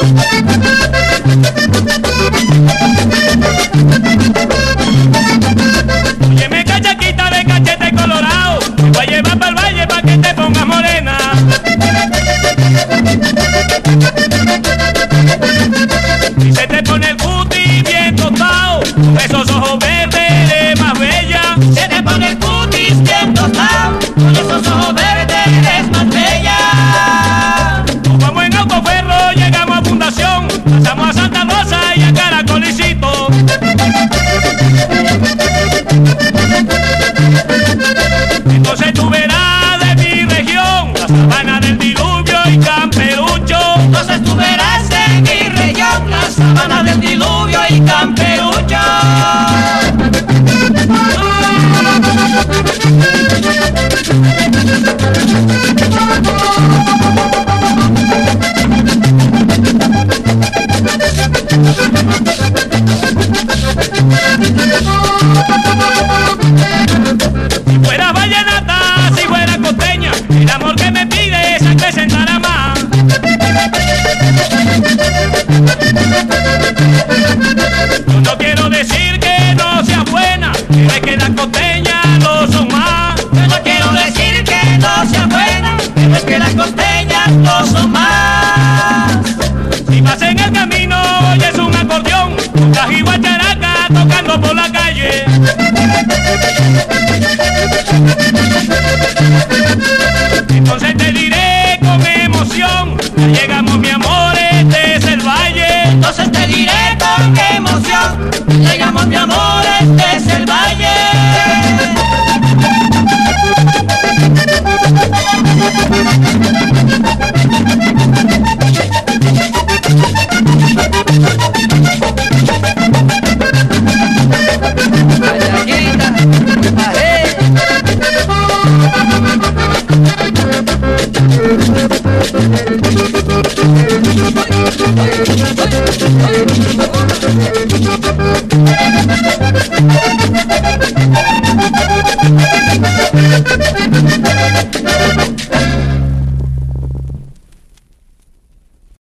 Thank. Camperucho. Entonces tú verás en mi región la sabana del diluvio y camperucho. Son más. Si vas en el camino oyes un acordeón, un guacharaca tocando por la calle. Entonces te diré con emoción, llegamos mi amor, este es el valle. Entonces te diré con emoción, llegamos mi amor, este es el valle.